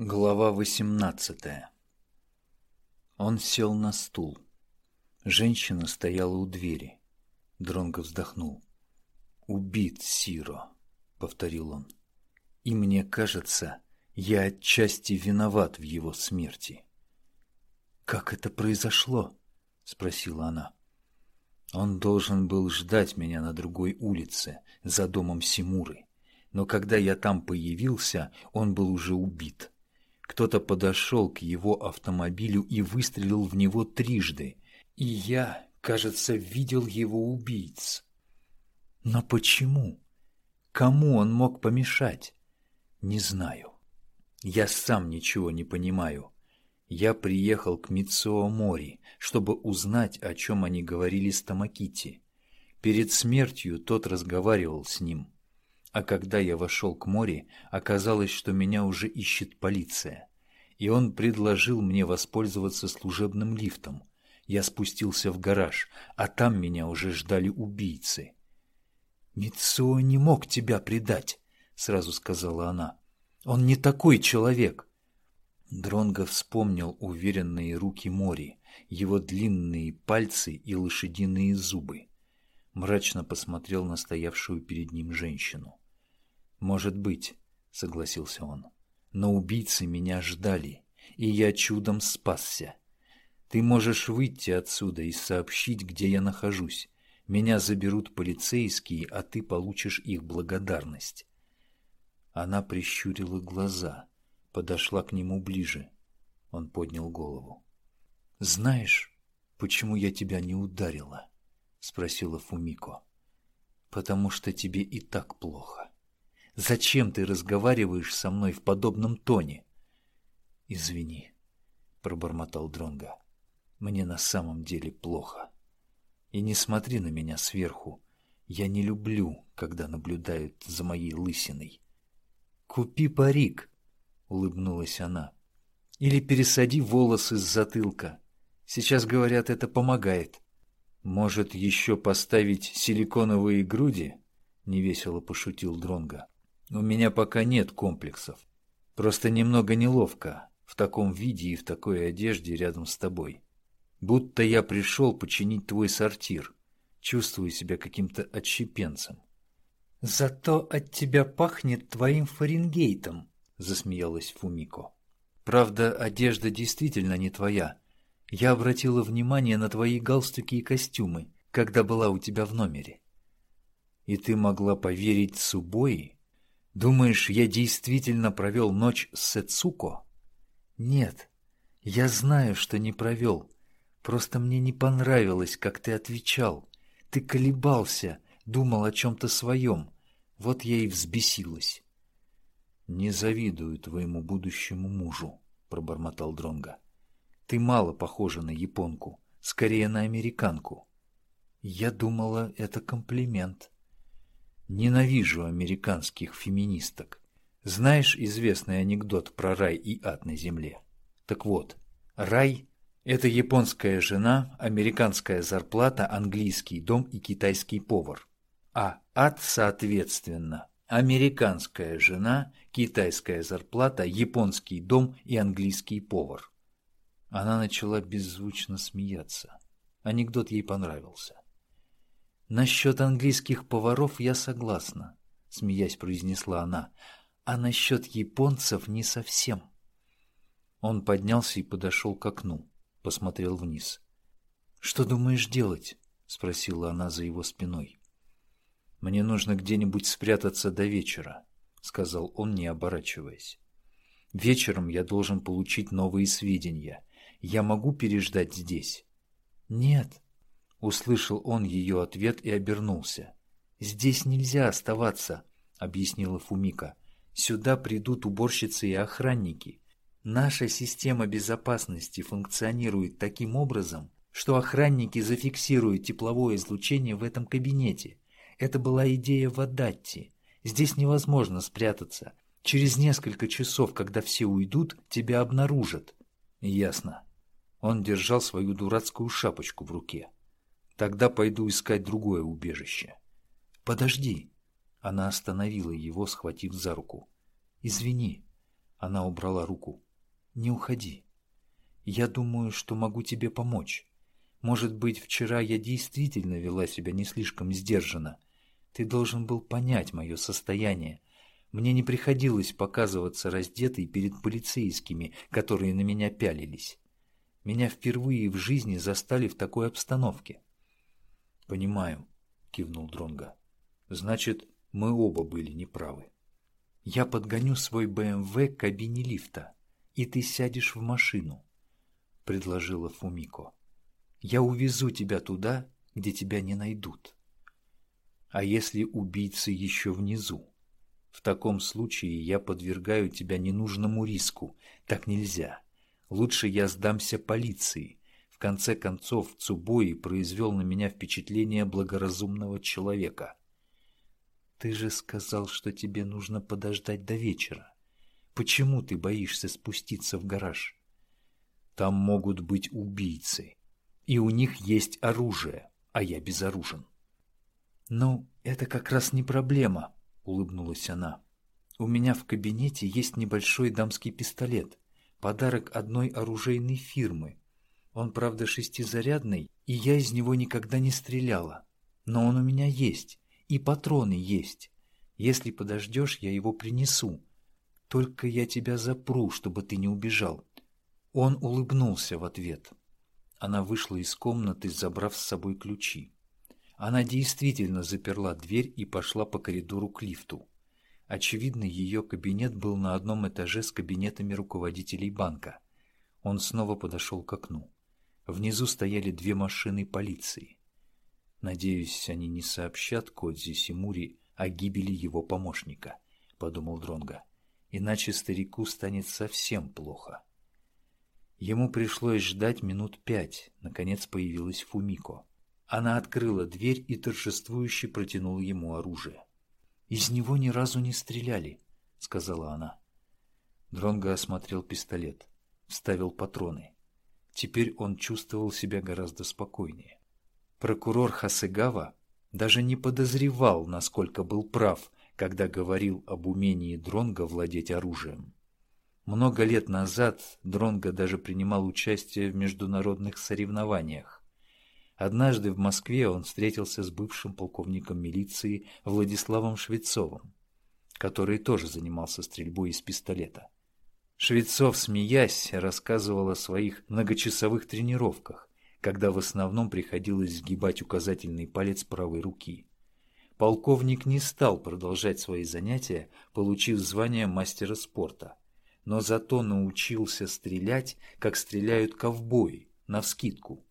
Глава восемнадцатая Он сел на стул. Женщина стояла у двери. Дронго вздохнул. «Убит Сиро», — повторил он. «И мне кажется, я отчасти виноват в его смерти». «Как это произошло?» — спросила она. Он должен был ждать меня на другой улице, за домом Симуры. Но когда я там появился, он был уже убит. Кто-то подошел к его автомобилю и выстрелил в него трижды. И я, кажется, видел его убийц. Но почему? Кому он мог помешать? Не знаю. Я сам ничего не понимаю. Я приехал к Мицуо Мори, чтобы узнать, о чем они говорили с Тамакити. Перед смертью тот разговаривал с ним. А когда я вошел к море, оказалось, что меня уже ищет полиция. И он предложил мне воспользоваться служебным лифтом. Я спустился в гараж, а там меня уже ждали убийцы. «Митсуо не мог тебя предать», — сразу сказала она. «Он не такой человек». Дронго вспомнил уверенные руки Мори, его длинные пальцы и лошадиные зубы. Мрачно посмотрел на стоявшую перед ним женщину. «Может быть», — согласился он, — «но убийцы меня ждали, и я чудом спасся. Ты можешь выйти отсюда и сообщить, где я нахожусь. Меня заберут полицейские, а ты получишь их благодарность». Она прищурила глаза, подошла к нему ближе. Он поднял голову. «Знаешь, почему я тебя не ударила?» — спросила Фумико. «Потому что тебе и так плохо. Зачем ты разговариваешь со мной в подобном тоне? Извини, пробормотал Дронга. Мне на самом деле плохо. И не смотри на меня сверху. Я не люблю, когда наблюдают за моей лысиной. Купи парик, улыбнулась она. Или пересади волосы с затылка. Сейчас говорят, это помогает. Может, еще поставить силиконовые груди? невесело пошутил Дронга. У меня пока нет комплексов. Просто немного неловко в таком виде и в такой одежде рядом с тобой. Будто я пришел починить твой сортир. Чувствую себя каким-то отщепенцем. «Зато от тебя пахнет твоим Фаренгейтом», — засмеялась Фумико. «Правда, одежда действительно не твоя. Я обратила внимание на твои галстуки и костюмы, когда была у тебя в номере». «И ты могла поверить Субои?» Думаешь, я действительно провел ночь с Сэцуко? Нет, я знаю, что не провел. Просто мне не понравилось, как ты отвечал. Ты колебался, думал о чем-то своем. Вот я и взбесилась. Не завидую твоему будущему мужу, пробормотал Дронга. Ты мало похожа на японку, скорее на американку. Я думала, это комплимент. Ненавижу американских феминисток. Знаешь известный анекдот про рай и ад на земле? Так вот, рай – это японская жена, американская зарплата, английский дом и китайский повар. А ад, соответственно, американская жена, китайская зарплата, японский дом и английский повар. Она начала беззвучно смеяться. Анекдот ей понравился. «Насчет английских поваров я согласна», — смеясь произнесла она, «а насчет японцев не совсем». Он поднялся и подошел к окну, посмотрел вниз. «Что думаешь делать?» — спросила она за его спиной. «Мне нужно где-нибудь спрятаться до вечера», — сказал он, не оборачиваясь. «Вечером я должен получить новые сведения. Я могу переждать здесь?» «Нет», Услышал он ее ответ и обернулся. «Здесь нельзя оставаться», — объяснила Фумика. «Сюда придут уборщицы и охранники. Наша система безопасности функционирует таким образом, что охранники зафиксируют тепловое излучение в этом кабинете. Это была идея Вадатти. Здесь невозможно спрятаться. Через несколько часов, когда все уйдут, тебя обнаружат». «Ясно». Он держал свою дурацкую шапочку в руке. Тогда пойду искать другое убежище. Подожди. Она остановила его, схватив за руку. Извини. Она убрала руку. «Не уходи. Я думаю, что могу тебе помочь. Может быть, вчера я действительно вела себя не слишком сдержанно. Ты должен был понять мое состояние. Мне не приходилось показываться раздетой перед полицейскими, которые на меня пялились. Меня впервые в жизни застали в такой обстановке. «Понимаю», — кивнул Дронга. «Значит, мы оба были неправы. Я подгоню свой БМВ к кабине лифта, и ты сядешь в машину», — предложила Фумико. «Я увезу тебя туда, где тебя не найдут». «А если убийцы еще внизу? В таком случае я подвергаю тебя ненужному риску. Так нельзя. Лучше я сдамся полиции. В конце концов, Цубои произвел на меня впечатление благоразумного человека». Ты же сказал, что тебе нужно подождать до вечера. Почему ты боишься спуститься в гараж? Там могут быть убийцы, и у них есть оружие, а я безоружен. Ну, это как раз не проблема, улыбнулась она. У меня в кабинете есть небольшой дамский пистолет, подарок одной оружейной фирмы. Он, правда, шестизарядный, и я из него никогда не стреляла. Но он у меня есть, и патроны есть. Если подождешь, я его принесу. Только я тебя запру, чтобы ты не убежал. Он улыбнулся в ответ. Она вышла из комнаты, забрав с собой ключи. Она действительно заперла дверь и пошла по коридору к лифту. Очевидно, ее кабинет был на одном этаже с кабинетами руководителей банка. Он снова подошел к окну. Внизу стояли две машины полиции. Надеюсь, они не сообщат Кодзи Симури о гибели его помощника, подумал Дронга. Иначе старику станет совсем плохо. Ему пришлось ждать минут пять. Наконец появилась Фумико. Она открыла дверь и торжествующе протянула ему оружие. «Из него ни разу не стреляли», — сказала она. Дронго осмотрел пистолет, вставил патроны. Теперь он чувствовал себя гораздо спокойнее. Прокурор Хасыгава даже не подозревал, насколько был прав, когда говорил об умении Дронга владеть оружием. Много лет назад Дронга даже принимал участие в международных соревнованиях. Однажды в Москве он встретился с бывшим полковником милиции Владиславом Швецовым, который тоже занимался стрельбой из пистолета. Швецов, смеясь, рассказывал о своих многочасовых тренировках, когда в основном приходилось сгибать указательный палец правой руки. Полковник не стал продолжать свои занятия, получив звание мастера спорта, но зато научился стрелять, как стреляют ковбои, навскидку.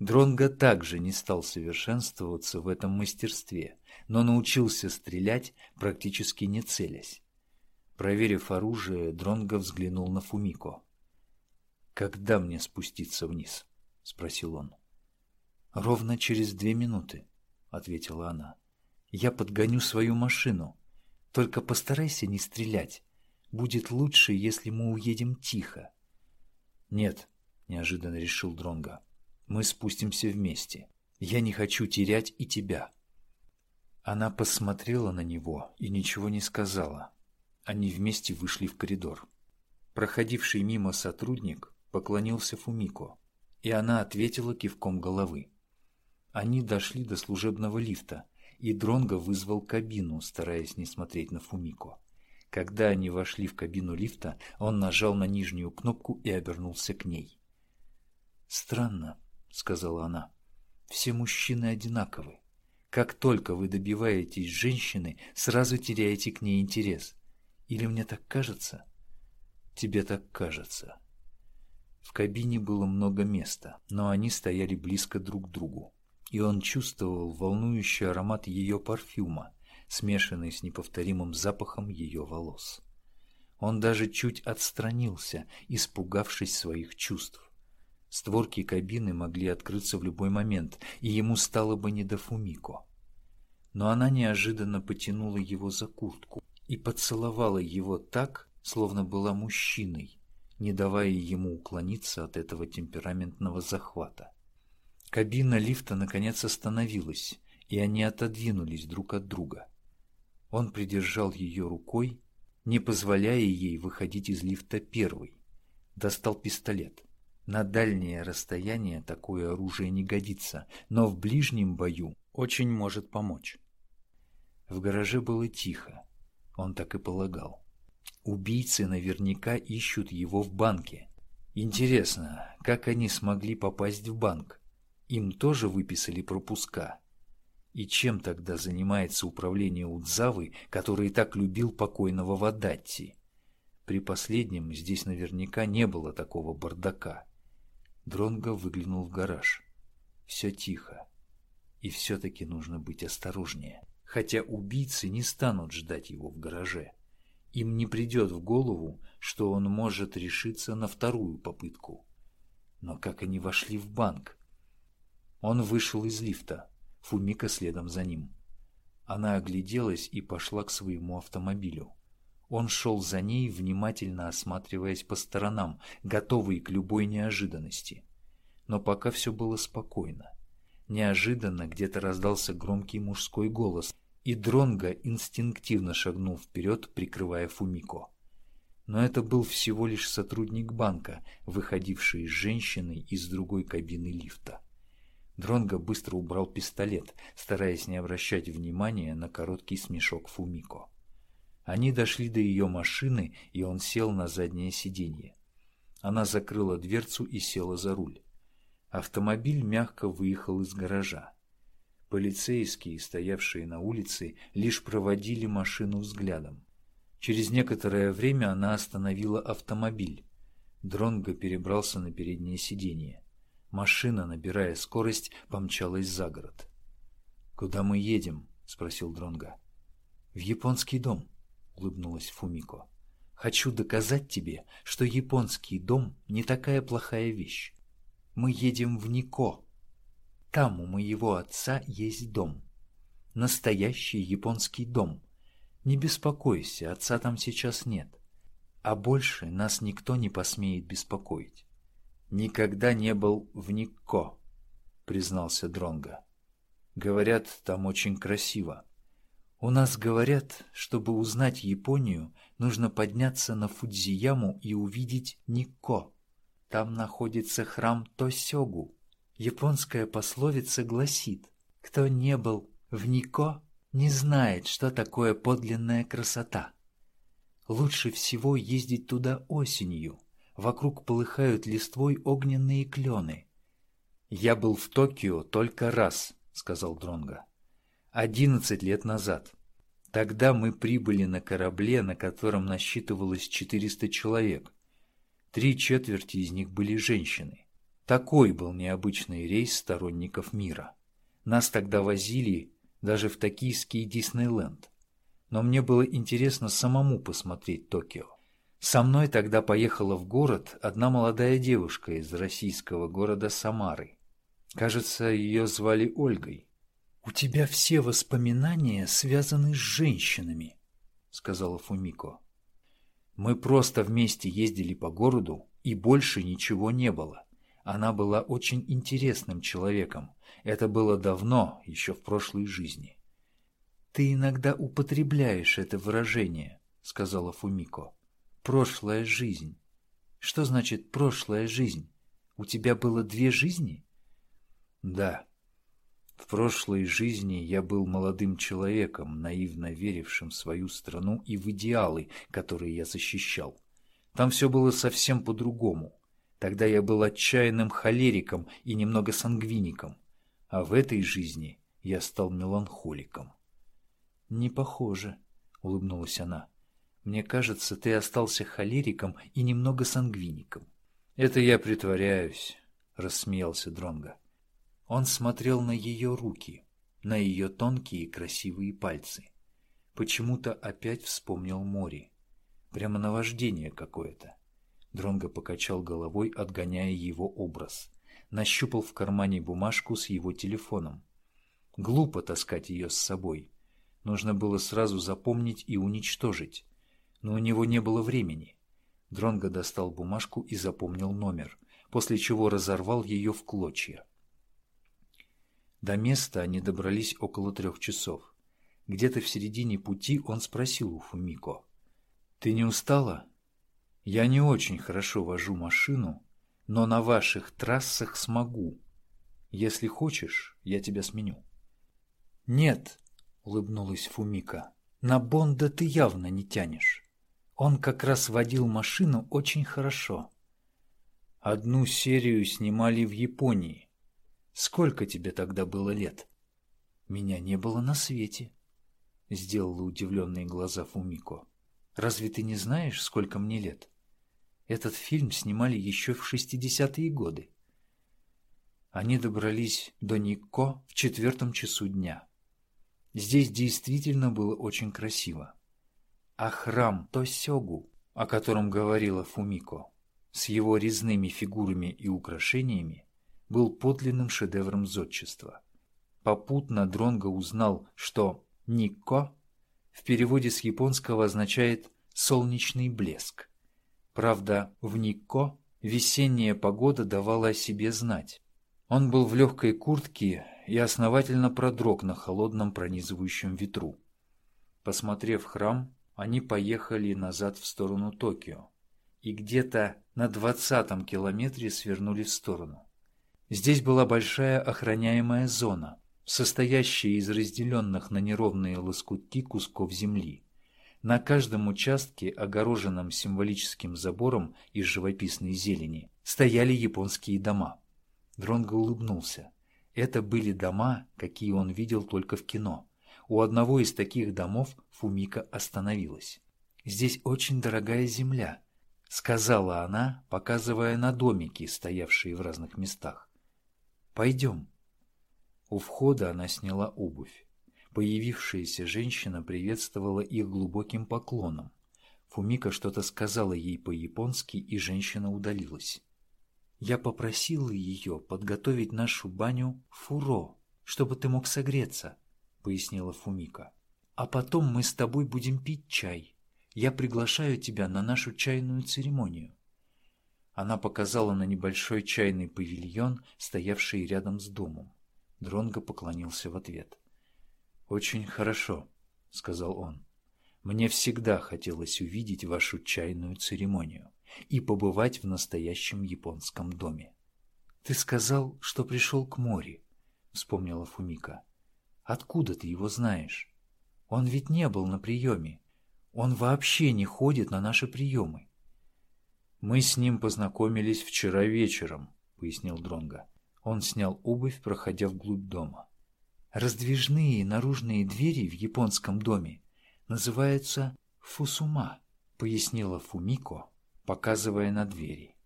Дронго также не стал совершенствоваться в этом мастерстве, но научился стрелять, практически не целясь. Проверив оружие, Дронго взглянул на Фумико. «Когда мне спуститься вниз?» — спросил он. «Ровно через две минуты», — ответила она. «Я подгоню свою машину. Только постарайся не стрелять. Будет лучше, если мы уедем тихо». «Нет», — неожиданно решил Дронга. «Мы спустимся вместе. Я не хочу терять и тебя». Она посмотрела на него и ничего не сказала. Они вместе вышли в коридор. Проходивший мимо сотрудник поклонился Фумико и она ответила кивком головы. Они дошли до служебного лифта, и Дронго вызвал кабину, стараясь не смотреть на Фумико. Когда они вошли в кабину лифта, он нажал на нижнюю кнопку и обернулся к ней. «Странно», — сказала она, — «все мужчины одинаковы. Как только вы добиваетесь женщины, сразу теряете к ней интерес. Или мне так кажется?» «Тебе так кажется», в кабине было много места, но они стояли близко друг к другу, и он чувствовал волнующий аромат ее парфюма, смешанный с неповторимым запахом ее волос. Он даже чуть отстранился, испугавшись своих чувств. Створки кабины могли открыться в любой момент, и ему стало бы не до Фумико. Но она неожиданно потянула его за куртку и поцеловала его так, словно была мужчиной, не давая ему уклониться от этого темпераментного захвата. Кабина лифта наконец остановилась, и они отодвинулись друг от друга. Он придержал ее рукой, не позволяя ей выходить из лифта первой. Достал пистолет. На дальнее расстояние такое оружие не годится, но в ближнем бою очень может помочь. В гараже было тихо. Он так и полагал. Убийцы наверняка ищут его в банке. Интересно, как они смогли попасть в банк? Им тоже выписали пропуска? И чем тогда занимается управление Удзавы, который так любил покойного Вадатти? При последнем здесь наверняка не было такого бардака. Дронго выглянул в гараж. Все тихо. И все-таки нужно быть осторожнее. Хотя убийцы не станут ждать его в гараже. Им не придет в голову, что он может решиться на вторую попытку. Но как они вошли в банк? Он вышел из лифта. Фумика следом за ним. Она огляделась и пошла к своему автомобилю. Он шел за ней, внимательно осматриваясь по сторонам, готовый к любой неожиданности. Но пока все было спокойно. Неожиданно где-то раздался громкий мужской голос, и Дронго инстинктивно шагнул вперед, прикрывая Фумико. Но это был всего лишь сотрудник банка, выходивший с женщиной из другой кабины лифта. Дронго быстро убрал пистолет, стараясь не обращать внимания на короткий смешок Фумико. Они дошли до ее машины, и он сел на заднее сиденье. Она закрыла дверцу и села за руль. Автомобиль мягко выехал из гаража. Полицейские, стоявшие на улице, лишь проводили машину взглядом. Через некоторое время она остановила автомобиль. Дронго перебрался на переднее сиденье. Машина, набирая скорость, помчалась за город. «Куда мы едем?» — спросил Дронга. «В японский дом», — улыбнулась Фумико. «Хочу доказать тебе, что японский дом не такая плохая вещь. Мы едем в Нико. Там у моего отца есть дом. Настоящий японский дом. Не беспокойся, отца там сейчас нет. А больше нас никто не посмеет беспокоить». «Никогда не был в Нико», — признался Дронга. «Говорят, там очень красиво». У нас говорят, чтобы узнать Японию, нужно подняться на Фудзияму и увидеть Никко. Там находится храм Тосёгу. Японская пословица гласит, кто не был в Никко, не знает, что такое подлинная красота. Лучше всего ездить туда осенью. Вокруг полыхают листвой огненные клены. «Я был в Токио только раз», — сказал Дронга. Одиннадцать лет назад. Тогда мы прибыли на корабле, на котором насчитывалось 400 человек. Три четверти из них были женщины. Такой был необычный рейс сторонников мира. Нас тогда возили даже в токийский Диснейленд. Но мне было интересно самому посмотреть Токио. Со мной тогда поехала в город одна молодая девушка из российского города Самары. Кажется, ее звали Ольгой. «У тебя все воспоминания связаны с женщинами», — сказала Фумико. «Мы просто вместе ездили по городу, и больше ничего не было. Она была очень интересным человеком. Это было давно, еще в прошлой жизни». «Ты иногда употребляешь это выражение», — сказала Фумико. «Прошлая жизнь». «Что значит прошлая жизнь? У тебя было две жизни?» «Да», в прошлой жизни я был молодым человеком, наивно верившим в свою страну и в идеалы, которые я защищал. Там все было совсем по-другому. Тогда я был отчаянным холериком и немного сангвиником. А в этой жизни я стал меланхоликом. «Не похоже», — улыбнулась она. «Мне кажется, ты остался холериком и немного сангвиником». «Это я притворяюсь», — рассмеялся Дронга. Он смотрел на ее руки, на ее тонкие красивые пальцы. Почему-то опять вспомнил море. Прямо наваждение какое-то. Дронго покачал головой, отгоняя его образ. Нащупал в кармане бумажку с его телефоном. Глупо таскать ее с собой. Нужно было сразу запомнить и уничтожить. Но у него не было времени. Дронго достал бумажку и запомнил номер, после чего разорвал ее в клочья. До места они добрались около трех часов. Где-то в середине пути он спросил у Фумико. Ты не устала? Я не очень хорошо вожу машину, но на ваших трассах смогу. Если хочешь, я тебя сменю. Нет, улыбнулась Фумика. На Бонда ты явно не тянешь. Он как раз водил машину очень хорошо. Одну серию снимали в Японии. Сколько тебе тогда было лет? Меня не было на свете. Сделала удивленные глаза Фумико. Разве ты не знаешь, сколько мне лет? Этот фильм снимали еще в 60-е годы. Они добрались до Никко в четвертом часу дня. Здесь действительно было очень красиво. А храм Тосёгу, о котором говорила Фумико, с его резными фигурами и украшениями, был подлинным шедевром зодчества. Попутно Дронго узнал, что «Никко» в переводе с японского означает «солнечный блеск». Правда, в Никко весенняя погода давала о себе знать. Он был в легкой куртке и основательно продрог на холодном пронизывающем ветру. Посмотрев храм, они поехали назад в сторону Токио и где-то на двадцатом километре свернули в сторону. Здесь была большая охраняемая зона, состоящая из разделенных на неровные лоскутки кусков земли. На каждом участке, огороженном символическим забором из живописной зелени, стояли японские дома. Дронго улыбнулся. Это были дома, какие он видел только в кино. У одного из таких домов Фумика остановилась. «Здесь очень дорогая земля», — сказала она, показывая на домики, стоявшие в разных местах. «Пойдем». У входа она сняла обувь. Появившаяся женщина приветствовала их глубоким поклоном. Фумика что-то сказала ей по-японски, и женщина удалилась. «Я попросила ее подготовить нашу баню фуро, чтобы ты мог согреться», — пояснила Фумика. «А потом мы с тобой будем пить чай. Я приглашаю тебя на нашу чайную церемонию». Она показала на небольшой чайный павильон, стоявший рядом с домом. Дронго поклонился в ответ. «Очень хорошо», — сказал он. «Мне всегда хотелось увидеть вашу чайную церемонию и побывать в настоящем японском доме». «Ты сказал, что пришел к морю», — вспомнила Фумика. «Откуда ты его знаешь? Он ведь не был на приеме. Он вообще не ходит на наши приемы». «Мы с ним познакомились вчера вечером», — пояснил Дронга. Он снял обувь, проходя вглубь дома. Раздвижные наружные двери в японском доме называются фусума, пояснила Фумико, показывая на двери.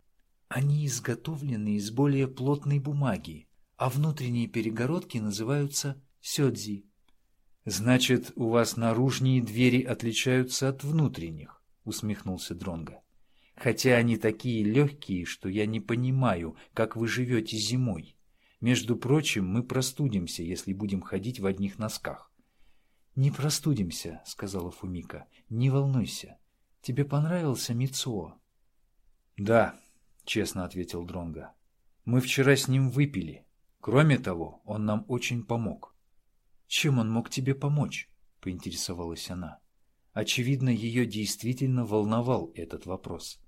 Они изготовлены из более плотной бумаги, а внутренние перегородки называются сёдзи. Значит, у вас наружные двери отличаются от внутренних, усмехнулся Дронга. Хотя они такие легкие, что я не понимаю, как вы живете зимой. Между прочим, мы простудимся, если будем ходить в одних носках. «Не простудимся», — сказала Фумика. «Не волнуйся. Тебе понравился Мицуо?» «Да», — честно ответил Дронга. «Мы вчера с ним выпили. Кроме того, он нам очень помог». «Чем он мог тебе помочь?» — поинтересовалась она. Очевидно, ее действительно волновал этот вопрос.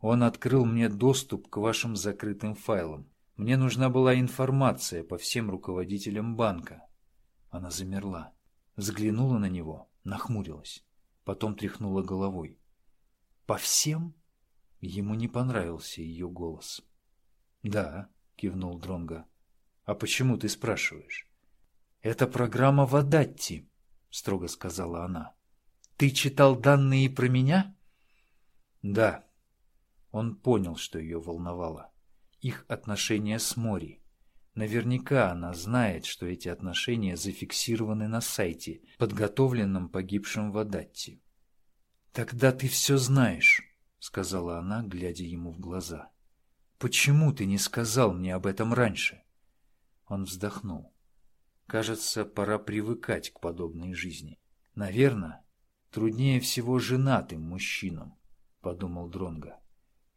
«Он открыл мне доступ к вашим закрытым файлам. Мне нужна была информация по всем руководителям банка. Она замерла, взглянула на него, нахмурилась, потом тряхнула головой. «По всем?» Ему не понравился ее голос. «Да», — кивнул Дронга. «А почему ты спрашиваешь?» «Это программа Вадатти», — строго сказала она. «Ты читал данные про меня?» «Да». Он понял, что ее волновало их отношения с Мори. Наверняка она знает, что эти отношения зафиксированы на сайте, подготовленном погибшим в Адатте. «Тогда ты все знаешь», — сказала она, глядя ему в глаза. «Почему ты не сказал мне об этом раньше?» Он вздохнул. «Кажется, пора привыкать к подобной жизни. Наверное, труднее всего женатым мужчинам», — подумал Дронга.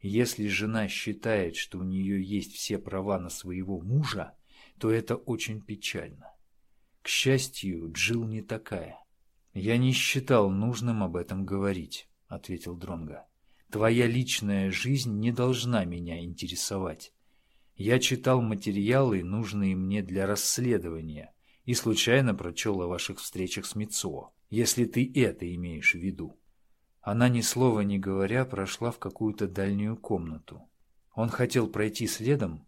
Если жена считает, что у нее есть все права на своего мужа, то это очень печально. К счастью, Джилл не такая. Я не считал нужным об этом говорить, ответил Дронга. Твоя личная жизнь не должна меня интересовать. Я читал материалы, нужные мне для расследования, и случайно прочел о ваших встречах с Мицуо, если ты это имеешь в виду. Она, ни слова не говоря, прошла в какую-то дальнюю комнату. Он хотел пройти следом,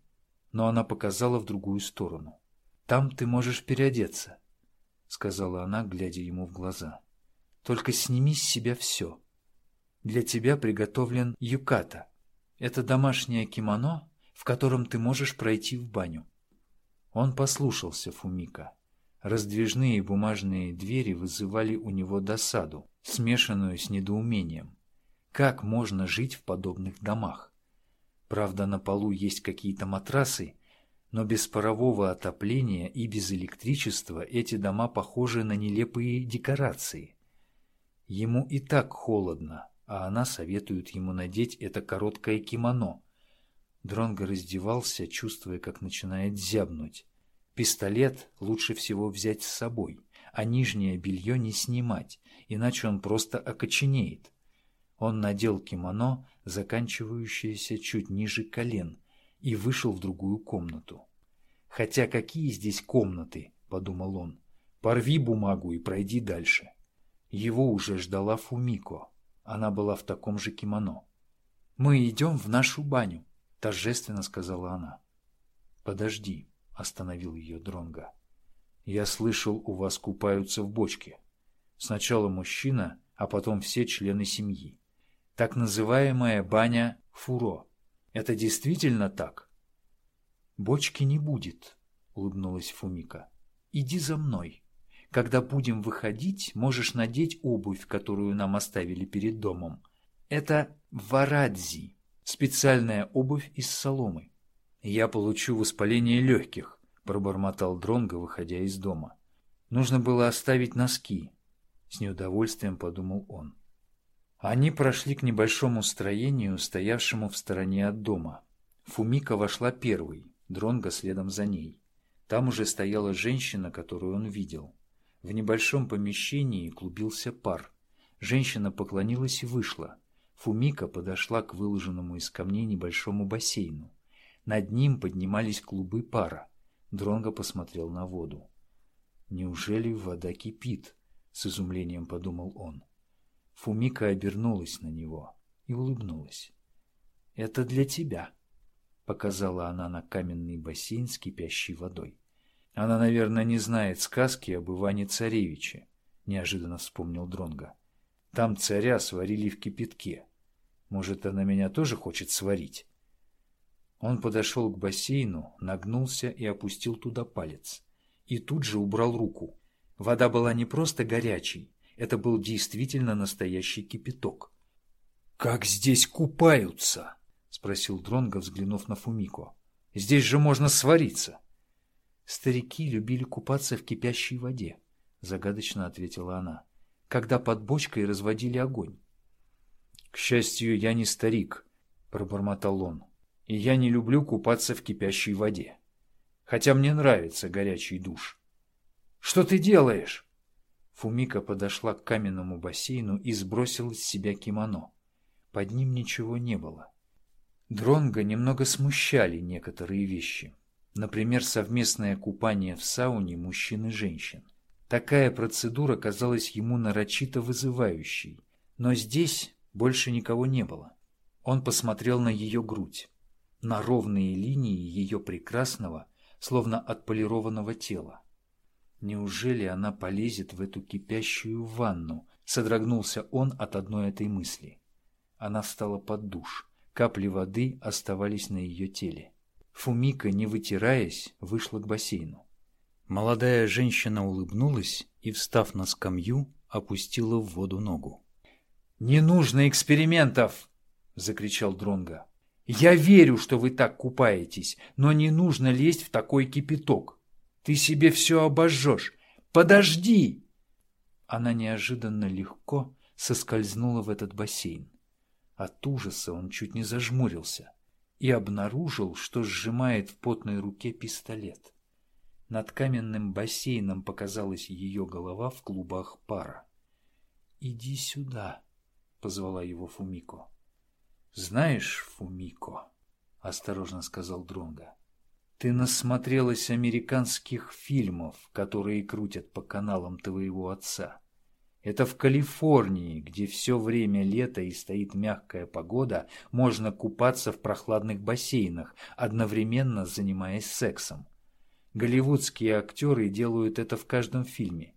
но она показала в другую сторону. «Там ты можешь переодеться», — сказала она, глядя ему в глаза. «Только сними с себя все. Для тебя приготовлен юката. Это домашнее кимоно, в котором ты можешь пройти в баню». Он послушался Фумика. Раздвижные бумажные двери вызывали у него досаду, смешанную с недоумением. Как можно жить в подобных домах? Правда, на полу есть какие-то матрасы, но без парового отопления и без электричества эти дома похожи на нелепые декорации. Ему и так холодно, а она советует ему надеть это короткое кимоно. Дронго раздевался, чувствуя, как начинает зябнуть. Пистолет лучше всего взять с собой, а нижнее белье не снимать, иначе он просто окоченеет. Он надел кимоно, заканчивающееся чуть ниже колен, и вышел в другую комнату. «Хотя какие здесь комнаты?» – подумал он. «Порви бумагу и пройди дальше». Его уже ждала Фумико. Она была в таком же кимоно. «Мы идем в нашу баню», – торжественно сказала она. «Подожди», — остановил ее Дронга. «Я слышал, у вас купаются в бочке. Сначала мужчина, а потом все члены семьи. Так называемая баня Фуро. Это действительно так?» «Бочки не будет», — улыбнулась Фумика. «Иди за мной. Когда будем выходить, можешь надеть обувь, которую нам оставили перед домом. Это варадзи, специальная обувь из соломы. «Я получу воспаление легких», — пробормотал Дронго, выходя из дома. «Нужно было оставить носки», — с неудовольствием подумал он. Они прошли к небольшому строению, стоявшему в стороне от дома. Фумика вошла первой, Дронго следом за ней. Там уже стояла женщина, которую он видел. В небольшом помещении клубился пар. Женщина поклонилась и вышла. Фумика подошла к выложенному из камней небольшому бассейну. Над ним поднимались клубы пара. Дронго посмотрел на воду. «Неужели вода кипит?» — с изумлением подумал он. Фумика обернулась на него и улыбнулась. «Это для тебя», — показала она на каменный бассейн с кипящей водой. «Она, наверное, не знает сказки об Иване Царевиче», — неожиданно вспомнил Дронго. «Там царя сварили в кипятке. Может, она меня тоже хочет сварить?» Он подошел к бассейну, нагнулся и опустил туда палец. И тут же убрал руку. Вода была не просто горячей, это был действительно настоящий кипяток. «Как здесь купаются?» — спросил Дронго, взглянув на Фумико. «Здесь же можно свариться». «Старики любили купаться в кипящей воде», — загадочно ответила она, «когда под бочкой разводили огонь». «К счастью, я не старик», — пробормотал он и я не люблю купаться в кипящей воде. Хотя мне нравится горячий душ. «Что ты делаешь?» Фумика подошла к каменному бассейну и сбросила с себя кимоно. Под ним ничего не было. Дронго немного смущали некоторые вещи. Например, совместное купание в сауне мужчин и женщин. Такая процедура казалась ему нарочито вызывающей. Но здесь больше никого не было. Он посмотрел на ее грудь на ровные линии ее прекрасного, словно отполированного тела. Неужели она полезет в эту кипящую ванну? Содрогнулся он от одной этой мысли. Она встала под душ. Капли воды оставались на ее теле. Фумика, не вытираясь, вышла к бассейну. Молодая женщина улыбнулась и, встав на скамью, опустила в воду ногу. «Не нужно экспериментов!» — закричал Дронга. Я верю, что вы так купаетесь, но не нужно лезть в такой кипяток. Ты себе все обожжешь. Подожди!» Она неожиданно легко соскользнула в этот бассейн. От ужаса он чуть не зажмурился и обнаружил, что сжимает в потной руке пистолет. Над каменным бассейном показалась ее голова в клубах пара. «Иди сюда», — позвала его Фумико. Знаешь, Фумико, осторожно сказал Дронга. Ты насмотрелась американских фильмов, которые крутят по каналам твоего отца. Это в Калифорнии, где все время лето и стоит мягкая погода, можно купаться в прохладных бассейнах, одновременно занимаясь сексом. Голливудские актеры делают это в каждом фильме.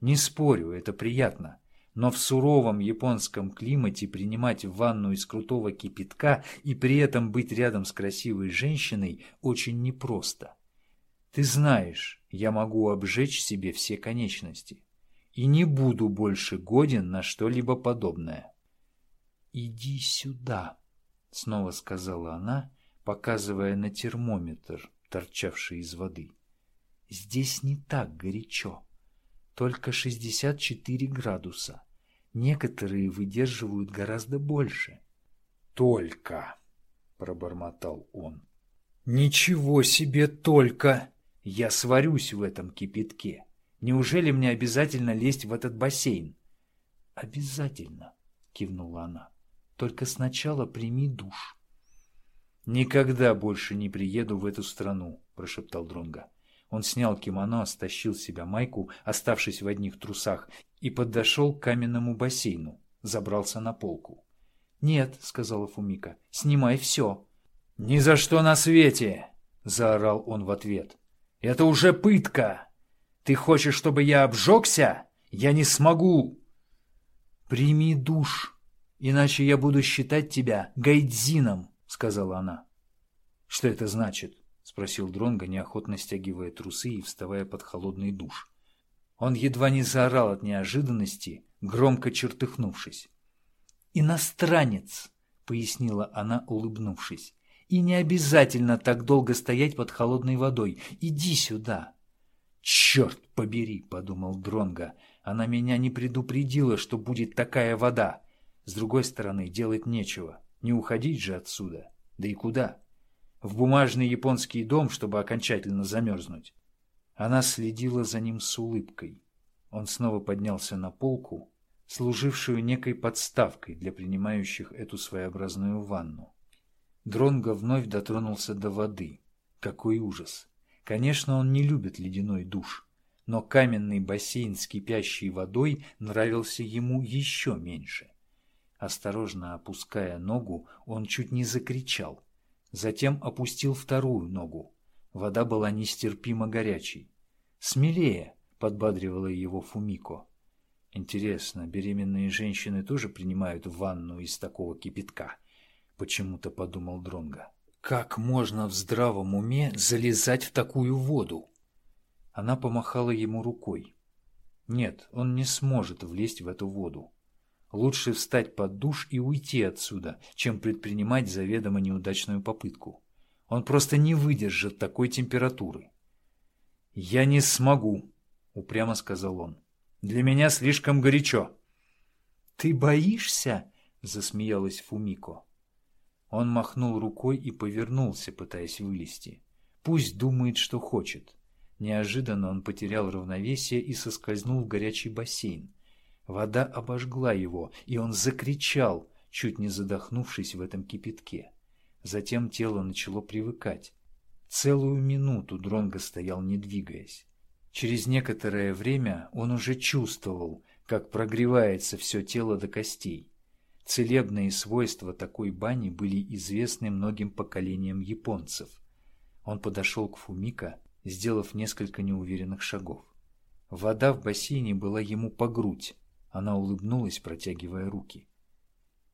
Не спорю, это приятно. Но в суровом японском климате принимать ванну из крутого кипятка и при этом быть рядом с красивой женщиной очень непросто. Ты знаешь, я могу обжечь себе все конечности и не буду больше годен на что-либо подобное. «Иди сюда», — снова сказала она, показывая на термометр, торчавший из воды. «Здесь не так горячо, только 64 градуса. Некоторые выдерживают гораздо больше». «Только», — пробормотал он. «Ничего себе только! Я сварюсь в этом кипятке». Неужели мне обязательно лезть в этот бассейн? Обязательно, кивнула она. Только сначала прими душ. Никогда больше не приеду в эту страну, прошептал Дронга. Он снял кимоно, стащил с себя майку, оставшись в одних трусах, и подошел к каменному бассейну, забрался на полку. «Нет», — сказала Фумика, — «снимай все». «Ни за что на свете!» — заорал он в ответ. «Это уже пытка!» Ты хочешь, чтобы я обжегся? Я не смогу. Прими душ, иначе я буду считать тебя гайдзином, сказала она. Что это значит? Спросил Дронго, неохотно стягивая трусы и вставая под холодный душ. Он едва не заорал от неожиданности, громко чертыхнувшись. «Иностранец!» — пояснила она, улыбнувшись. «И не обязательно так долго стоять под холодной водой. Иди сюда!» «Черт побери!» — подумал Дронга. «Она меня не предупредила, что будет такая вода. С другой стороны, делать нечего. Не уходить же отсюда. Да и куда? В бумажный японский дом, чтобы окончательно замерзнуть». Она следила за ним с улыбкой. Он снова поднялся на полку, служившую некой подставкой для принимающих эту своеобразную ванну. Дронго вновь дотронулся до воды. Какой ужас! Конечно, он не любит ледяной душ, но каменный бассейн с кипящей водой нравился ему еще меньше. Осторожно опуская ногу, он чуть не закричал. Затем опустил вторую ногу. Вода была нестерпимо горячей. «Смелее!» — подбадривала его Фумико. «Интересно, беременные женщины тоже принимают ванну из такого кипятка?» — почему-то подумал Дронга. Как можно в здравом уме залезать в такую воду? Она помахала ему рукой. Нет, он не сможет влезть в эту воду. Лучше встать под душ и уйти отсюда, чем предпринимать заведомо неудачную попытку. Он просто не выдержит такой температуры. «Я не смогу», — упрямо сказал он. «Для меня слишком горячо». «Ты боишься?» — засмеялась Фумико. Он махнул рукой и повернулся, пытаясь вылезти. Пусть думает, что хочет. Неожиданно он потерял равновесие и соскользнул в горячий бассейн. Вода обожгла его, и он закричал, чуть не задохнувшись в этом кипятке. Затем тело начало привыкать. Целую минуту Дронго стоял, не двигаясь. Через некоторое время он уже чувствовал, как прогревается все тело до костей. Целебные свойства такой бани были известны многим поколениям японцев. Он подошел к Фумика, сделав несколько неуверенных шагов. Вода в бассейне была ему по грудь. Она улыбнулась, протягивая руки.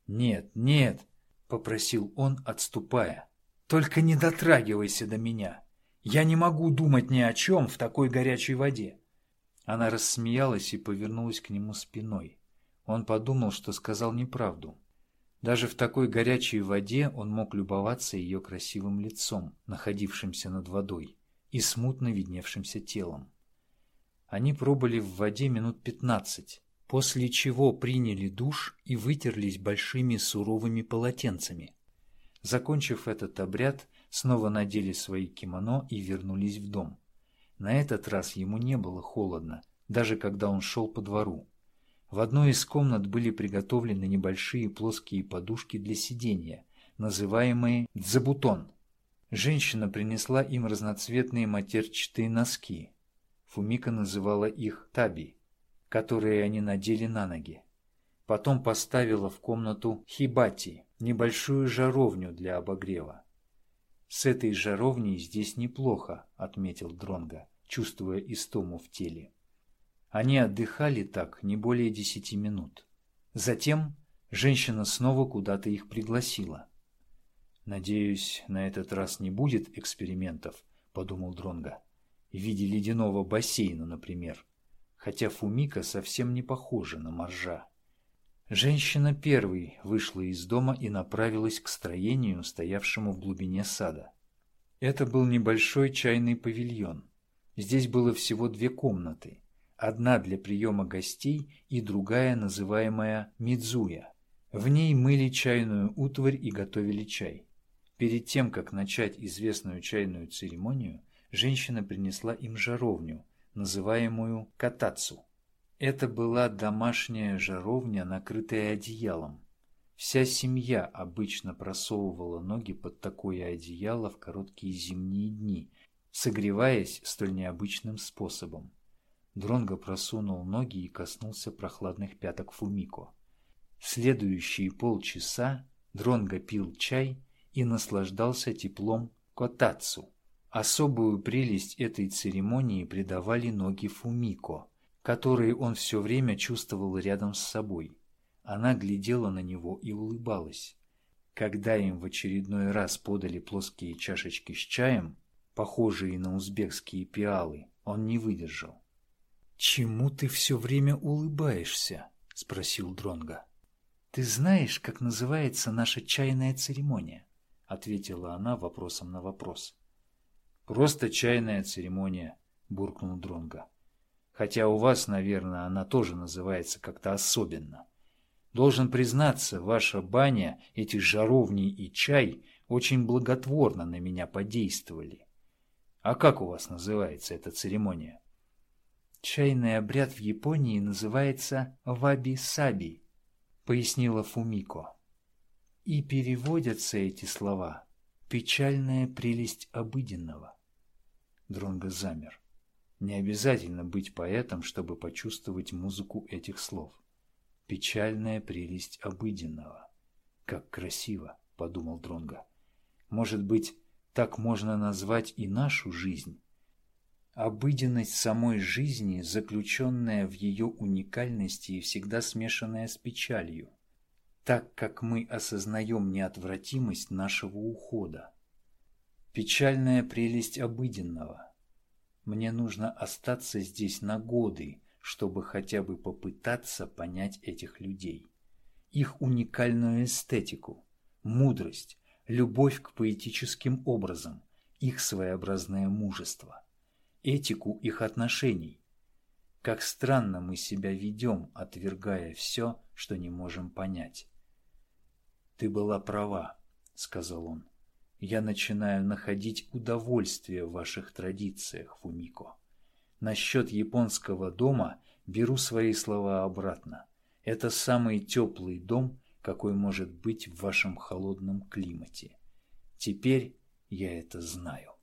«Нет, нет!» — попросил он, отступая. «Только не дотрагивайся до меня! Я не могу думать ни о чем в такой горячей воде!» Она рассмеялась и повернулась к нему спиной. Он подумал, что сказал неправду. Даже в такой горячей воде он мог любоваться ее красивым лицом, находившимся над водой, и смутно видневшимся телом. Они пробыли в воде минут пятнадцать, после чего приняли душ и вытерлись большими суровыми полотенцами. Закончив этот обряд, снова надели свои кимоно и вернулись в дом. На этот раз ему не было холодно, даже когда он шел по двору. В одной из комнат были приготовлены небольшие плоские подушки для сидения, называемые дзабутон. Женщина принесла им разноцветные матерчатые носки. Фумика называла их таби, которые они надели на ноги. Потом поставила в комнату хибати, небольшую жаровню для обогрева. «С этой жаровней здесь неплохо», — отметил Дронга, чувствуя истому в теле. Они отдыхали так не более десяти минут. Затем женщина снова куда-то их пригласила. «Надеюсь, на этот раз не будет экспериментов», — подумал Дронга. «В виде ледяного бассейна, например. Хотя Фумика совсем не похожа на моржа». Женщина первой вышла из дома и направилась к строению, стоявшему в глубине сада. Это был небольшой чайный павильон. Здесь было всего две комнаты. Одна для приема гостей и другая, называемая Мидзуя. В ней мыли чайную утварь и готовили чай. Перед тем, как начать известную чайную церемонию, женщина принесла им жаровню, называемую катацу. Это была домашняя жаровня, накрытая одеялом. Вся семья обычно просовывала ноги под такое одеяло в короткие зимние дни, согреваясь столь необычным способом. Дронго просунул ноги и коснулся прохладных пяток Фумико. Следующие полчаса Дронго пил чай и наслаждался теплом котацу. Особую прелесть этой церемонии придавали ноги Фумико – которые он все время чувствовал рядом с собой. Она глядела на него и улыбалась. Когда им в очередной раз подали плоские чашечки с чаем, похожие на узбекские пиалы, он не выдержал. «Чему ты все время улыбаешься?» – спросил Дронга. «Ты знаешь, как называется наша чайная церемония?» – ответила она вопросом на вопрос. «Просто чайная церемония», – буркнул Дронга. Хотя у вас, наверное, она тоже называется как-то особенно. Должен признаться, ваша баня, эти жаровни и чай очень благотворно на меня подействовали. А как у вас называется эта церемония? Чайный обряд в Японии называется ваби-саби, пояснила Фумико. И переводятся эти слова «печальная прелесть обыденного». Дронго замер. Не обязательно быть поэтом, чтобы почувствовать музыку этих слов. Печальная прелесть обыденного. Как красиво, подумал Дронга. Может быть, так можно назвать и нашу жизнь? Обыденность самой жизни, заключенная в ее уникальности и всегда смешанная с печалью, так как мы осознаем неотвратимость нашего ухода. Печальная прелесть обыденного – мне нужно остаться здесь на годы, чтобы хотя бы попытаться понять этих людей. Их уникальную эстетику, мудрость, любовь к поэтическим образам, их своеобразное мужество, этику их отношений. Как странно мы себя ведем, отвергая все, что не можем понять. «Ты была права», — сказал он я начинаю находить удовольствие в ваших традициях, Фумико. Насчет японского дома беру свои слова обратно. Это самый теплый дом, какой может быть в вашем холодном климате. Теперь я это знаю.